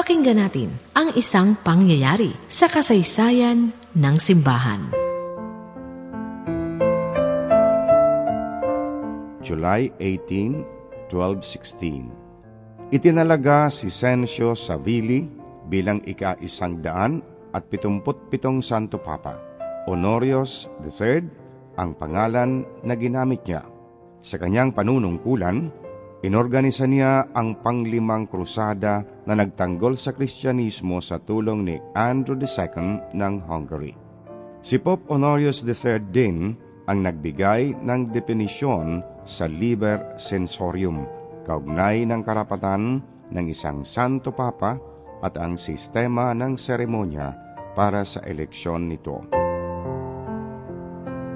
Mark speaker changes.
Speaker 1: Pakinggan natin ang isang pangyayari sa kasaysayan ng simbahan.
Speaker 2: July 18, 1216 Itinalaga si Sensio Savili bilang ika-isang daan at pitumput pitong Santo Papa. Honorios III ang pangalan na ginamit niya. Sa kanyang panunungkulan, inorganisa niya ang panglimang krusada na nagtanggol sa Kristyanismo sa tulong ni Andrew II ng Hungary. Si Pope Honorius III din ang nagbigay ng definisyon sa Liber Sensorium, kaugnay ng karapatan ng isang Santo Papa at ang sistema ng seremonya para sa eleksyon nito.